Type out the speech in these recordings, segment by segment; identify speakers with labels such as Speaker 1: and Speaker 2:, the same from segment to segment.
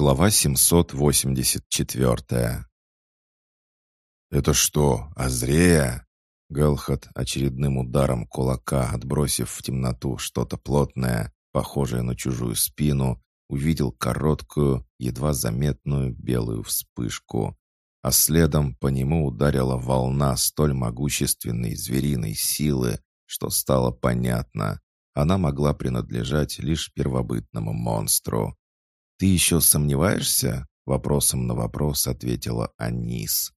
Speaker 1: Глава 784 «Это что, Азрея?» Гелхот, очередным ударом кулака, отбросив в темноту что-то плотное, похожее на чужую спину, увидел короткую, едва заметную белую вспышку. А следом по нему ударила волна столь могущественной звериной силы, что стало понятно. Она могла принадлежать лишь первобытному монстру. «Ты еще сомневаешься?» — вопросом на вопрос ответила Анис.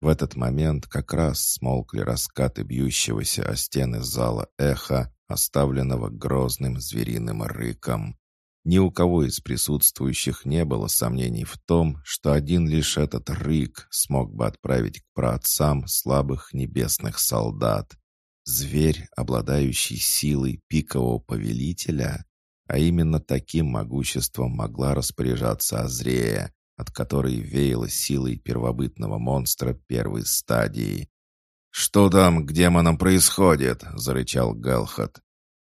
Speaker 1: В этот момент как раз смолкли раскаты бьющегося о стены зала эха, оставленного грозным звериным рыком. Ни у кого из присутствующих не было сомнений в том, что один лишь этот рык смог бы отправить к праотцам слабых небесных солдат. Зверь, обладающий силой пикового повелителя? А именно таким могуществом могла распоряжаться Азрея, от которой веяло силой первобытного монстра первой стадии. «Что там к демонам происходит?» — зарычал Галхат.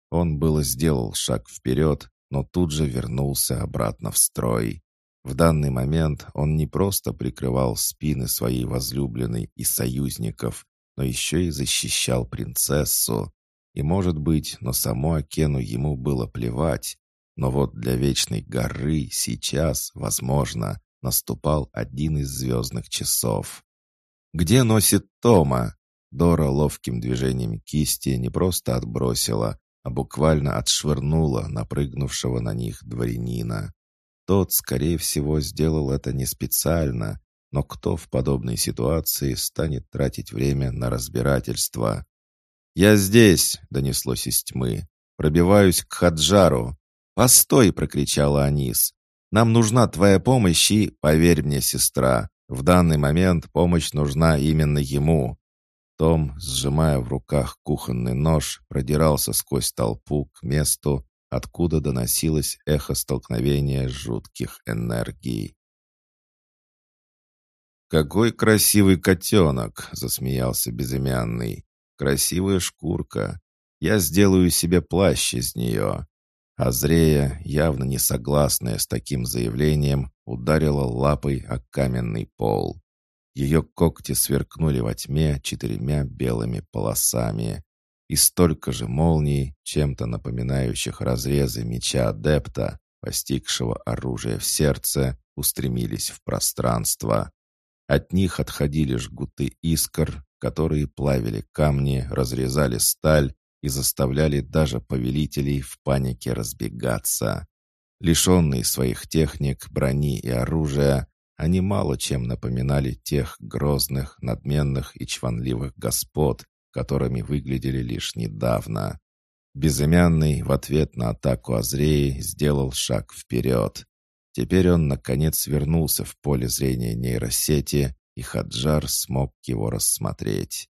Speaker 1: Он было сделал шаг вперед, но тут же вернулся обратно в строй. В данный момент он не просто прикрывал спины своей возлюбленной и союзников, но еще и защищал принцессу. И, может быть, на саму Акену ему было плевать, но вот для Вечной горы сейчас, возможно, наступал один из звездных часов. «Где носит Тома?» Дора ловким движением кисти не просто отбросила, а буквально отшвырнула напрыгнувшего на них дворянина. Тот, скорее всего, сделал это не специально, но кто в подобной ситуации станет тратить время на разбирательство? «Я здесь!» — донеслось из тьмы. «Пробиваюсь к Хаджару!» «Постой!» — прокричала Анис. «Нам нужна твоя помощь и, поверь мне, сестра, в данный момент помощь нужна именно ему». Том, сжимая в руках кухонный нож, продирался сквозь толпу к месту, откуда доносилось эхо столкновения жутких энергий. «Какой красивый котенок!» — засмеялся безымянный. «Красивая шкурка. Я сделаю себе плащ из нее». Азрея, явно не согласная с таким заявлением, ударила лапой о каменный пол. Ее когти сверкнули во тьме четырьмя белыми полосами. И столько же молний, чем-то напоминающих разрезы меча адепта, постигшего оружие в сердце, устремились в пространство. От них отходили жгуты искр, которые плавили камни, разрезали сталь и заставляли даже повелителей в панике разбегаться. Лишенные своих техник, брони и оружия, они мало чем напоминали тех грозных, надменных и чванливых господ, которыми выглядели лишь недавно. Безымянный в ответ на атаку Азреи сделал шаг вперед. Теперь он, наконец, вернулся в поле зрения нейросети, и Хаджар смог его рассмотреть.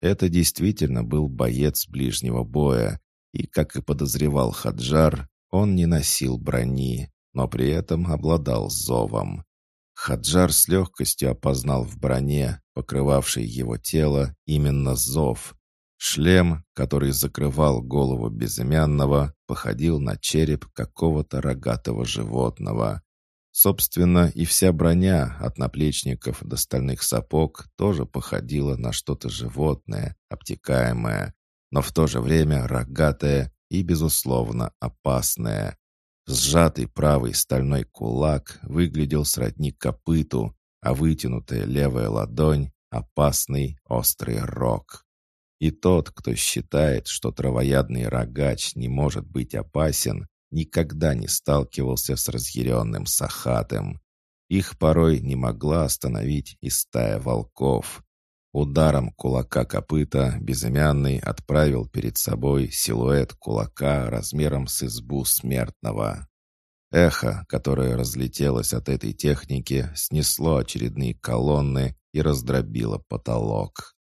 Speaker 1: Это действительно был боец ближнего боя, и, как и подозревал Хаджар, он не носил брони, но при этом обладал зовом. Хаджар с легкостью опознал в броне, покрывавшей его тело, именно зов. Шлем, который закрывал голову безымянного, походил на череп какого-то рогатого животного. Собственно, и вся броня от наплечников до стальных сапог тоже походила на что-то животное, обтекаемое, но в то же время рогатое и, безусловно, опасное. Сжатый правый стальной кулак выглядел сродни копыту, а вытянутая левая ладонь — опасный острый рог. И тот, кто считает, что травоядный рогач не может быть опасен, никогда не сталкивался с разъяренным Сахатым. Их порой не могла остановить и стая волков. Ударом кулака копыта безымянный отправил перед собой силуэт кулака размером с избу смертного. Эхо, которое разлетелось от этой техники, снесло очередные колонны и раздробило потолок.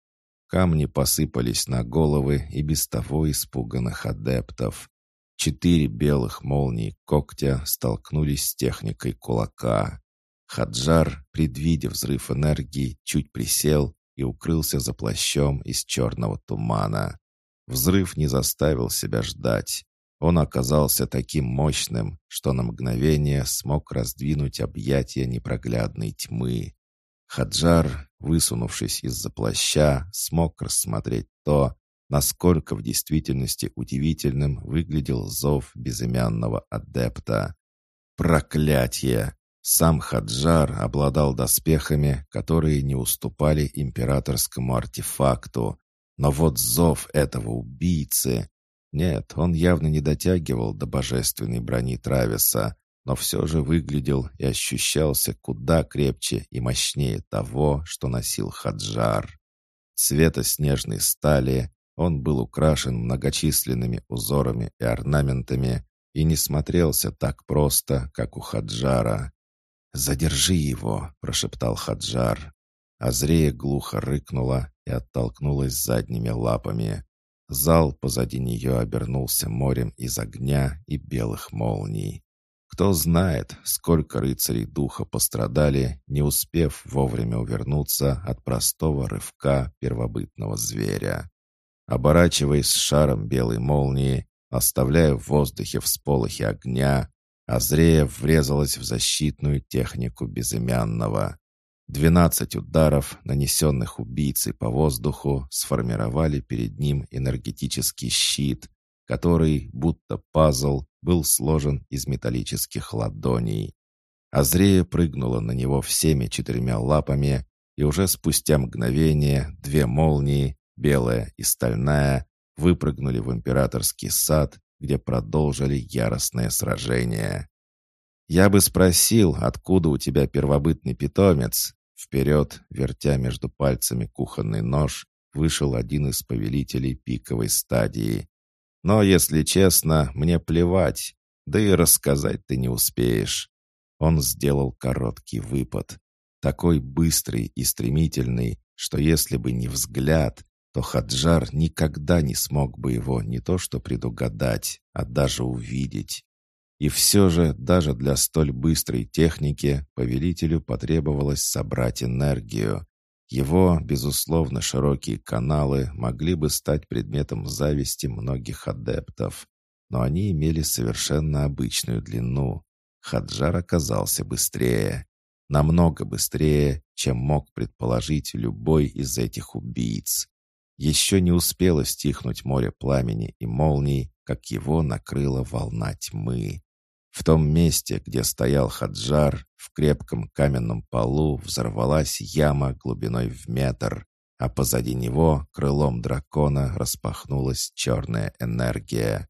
Speaker 1: Камни посыпались на головы и без того испуганных адептов. Четыре белых молнии когтя столкнулись с техникой кулака. Хаджар, предвидя взрыв энергии, чуть присел и укрылся за плащом из черного тумана. Взрыв не заставил себя ждать. Он оказался таким мощным, что на мгновение смог раздвинуть объятия непроглядной тьмы. Хаджар, высунувшись из-за плаща, смог рассмотреть то, насколько в действительности удивительным выглядел зов безымянного адепта. Проклятие! Сам Хаджар обладал доспехами, которые не уступали императорскому артефакту. Но вот зов этого убийцы... Нет, он явно не дотягивал до божественной брони Трависа, но все же выглядел и ощущался куда крепче и мощнее того, что носил Хаджар. Цвета снежной стали, он был украшен многочисленными узорами и орнаментами и не смотрелся так просто, как у Хаджара. «Задержи его!» — прошептал Хаджар. Азрея глухо рыкнула и оттолкнулась задними лапами. Зал позади нее обернулся морем из огня и белых молний. Кто знает, сколько рыцарей духа пострадали, не успев вовремя увернуться от простого рывка первобытного зверя. Оборачиваясь шаром белой молнии, оставляя в воздухе всполохи огня, Азрея врезалась в защитную технику безымянного. Двенадцать ударов, нанесенных убийцей по воздуху, сформировали перед ним энергетический щит, который, будто пазл, был сложен из металлических ладоней. Азрея прыгнула на него всеми четырьмя лапами, и уже спустя мгновение две молнии, белая и стальная, выпрыгнули в императорский сад, где продолжили яростное сражение. «Я бы спросил, откуда у тебя первобытный питомец?» Вперед, вертя между пальцами кухонный нож, вышел один из повелителей пиковой стадии. «Но, если честно, мне плевать, да и рассказать ты не успеешь». Он сделал короткий выпад, такой быстрый и стремительный, что если бы не взгляд, то Хаджар никогда не смог бы его не то что предугадать, а даже увидеть. И все же, даже для столь быстрой техники, повелителю потребовалось собрать энергию. Его, безусловно, широкие каналы могли бы стать предметом зависти многих адептов, но они имели совершенно обычную длину. Хаджар оказался быстрее. Намного быстрее, чем мог предположить любой из этих убийц. Еще не успело стихнуть море пламени и молний, как его накрыла волна тьмы. В том месте, где стоял Хаджар, в крепком каменном полу взорвалась яма глубиной в метр, а позади него крылом дракона распахнулась черная энергия.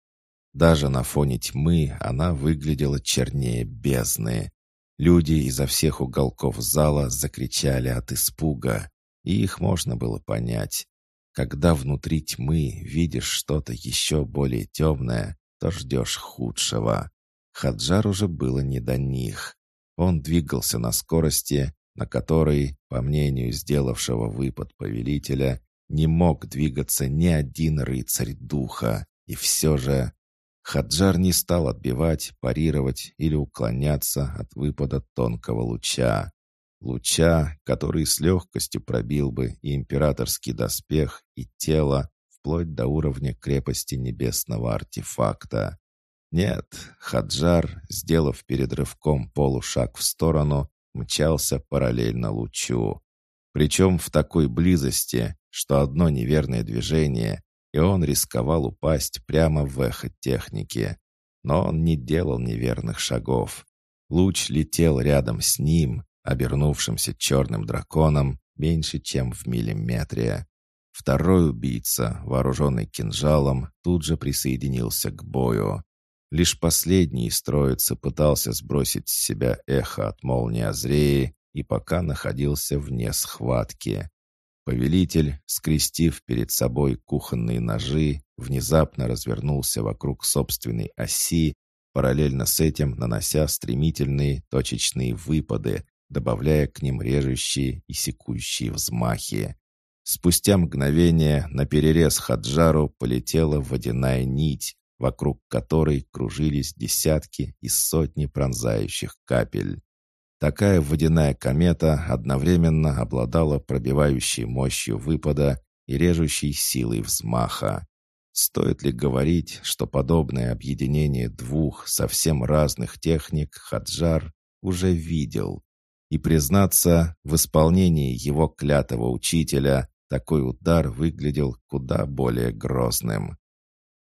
Speaker 1: Даже на фоне тьмы она выглядела чернее бездны. Люди изо всех уголков зала закричали от испуга, и их можно было понять. Когда внутри тьмы видишь что-то еще более темное, то ждешь худшего. Хаджар уже было не до них. Он двигался на скорости, на которой, по мнению сделавшего выпад повелителя, не мог двигаться ни один рыцарь духа. И все же Хаджар не стал отбивать, парировать или уклоняться от выпада тонкого луча. Луча, который с легкостью пробил бы и императорский доспех, и тело, вплоть до уровня крепости небесного артефакта. Нет, Хаджар, сделав перед рывком полушаг в сторону, мчался параллельно лучу. Причем в такой близости, что одно неверное движение, и он рисковал упасть прямо в эхо техники. Но он не делал неверных шагов. Луч летел рядом с ним, обернувшимся черным драконом меньше, чем в миллиметре. Второй убийца, вооруженный кинжалом, тут же присоединился к бою. Лишь последний из троицы пытался сбросить с себя эхо от молнии Азреи и пока находился вне схватки. Повелитель, скрестив перед собой кухонные ножи, внезапно развернулся вокруг собственной оси, параллельно с этим нанося стремительные точечные выпады, добавляя к ним режущие и секущие взмахи. Спустя мгновение на перерез Хаджару полетела водяная нить, вокруг которой кружились десятки и сотни пронзающих капель. Такая водяная комета одновременно обладала пробивающей мощью выпада и режущей силой взмаха. Стоит ли говорить, что подобное объединение двух совсем разных техник Хаджар уже видел? И, признаться, в исполнении его клятого учителя такой удар выглядел куда более грозным.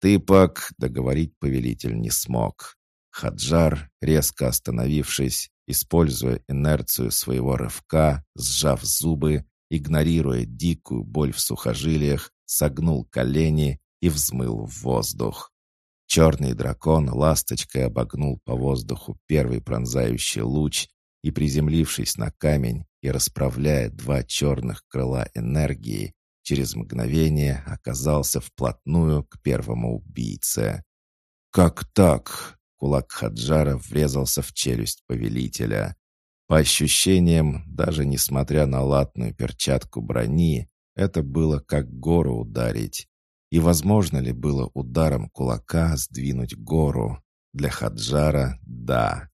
Speaker 1: «Ты, Пак», — договорить повелитель не смог. Хаджар, резко остановившись, используя инерцию своего рывка, сжав зубы, игнорируя дикую боль в сухожилиях, согнул колени и взмыл в воздух. Черный дракон ласточкой обогнул по воздуху первый пронзающий луч и, приземлившись на камень и расправляя два черных крыла энергии, через мгновение оказался вплотную к первому убийце. «Как так?» — кулак Хаджара врезался в челюсть повелителя. По ощущениям, даже несмотря на латную перчатку брони, это было как гору ударить. И возможно ли было ударом кулака сдвинуть гору? Для Хаджара — да.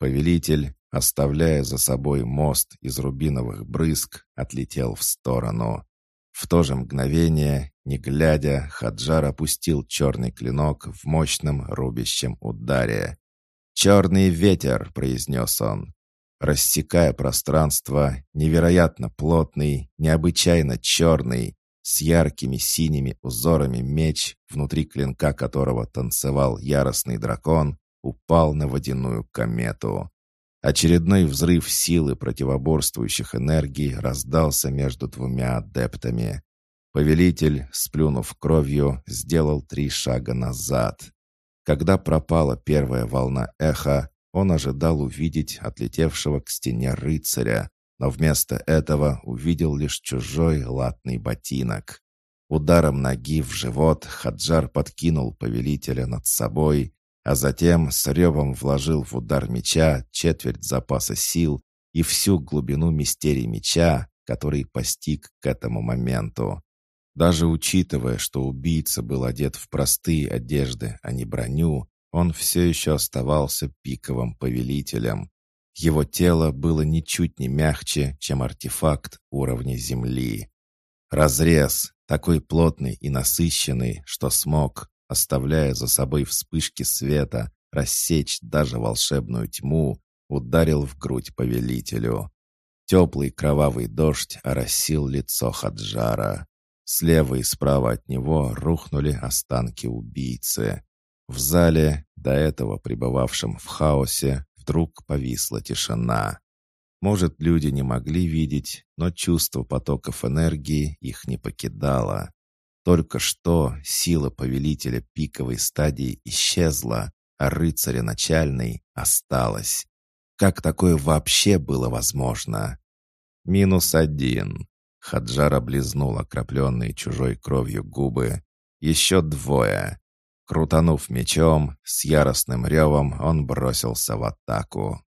Speaker 1: Повелитель, оставляя за собой мост из рубиновых брызг, отлетел в сторону. В то же мгновение, не глядя, Хаджар опустил черный клинок в мощном рубящем ударе. «Черный ветер!» — произнес он. Рассекая пространство, невероятно плотный, необычайно черный, с яркими синими узорами меч, внутри клинка которого танцевал яростный дракон, упал на водяную комету. Очередной взрыв силы противоборствующих энергий раздался между двумя адептами. Повелитель, сплюнув кровью, сделал три шага назад. Когда пропала первая волна эха, он ожидал увидеть отлетевшего к стене рыцаря, но вместо этого увидел лишь чужой латный ботинок. Ударом ноги в живот Хаджар подкинул повелителя над собой, а затем с ревом вложил в удар меча четверть запаса сил и всю глубину мистерии меча, который постиг к этому моменту. Даже учитывая, что убийца был одет в простые одежды, а не броню, он все еще оставался пиковым повелителем, его тело было ничуть не мягче, чем артефакт уровня Земли. Разрез, такой плотный и насыщенный, что смог, оставляя за собой вспышки света, рассечь даже волшебную тьму, ударил в грудь повелителю. Теплый кровавый дождь оросил лицо Хаджара. Слева и справа от него рухнули останки убийцы. В зале, до этого пребывавшем в хаосе, вдруг повисла тишина. Может, люди не могли видеть, но чувство потоков энергии их не покидало. Только что сила повелителя пиковой стадии исчезла, а рыцаря начальной осталась. Как такое вообще было возможно? Минус один. Хаджар облизнул окропленные чужой кровью губы. Еще двое. Крутанув мечом, с яростным ревом он бросился в атаку.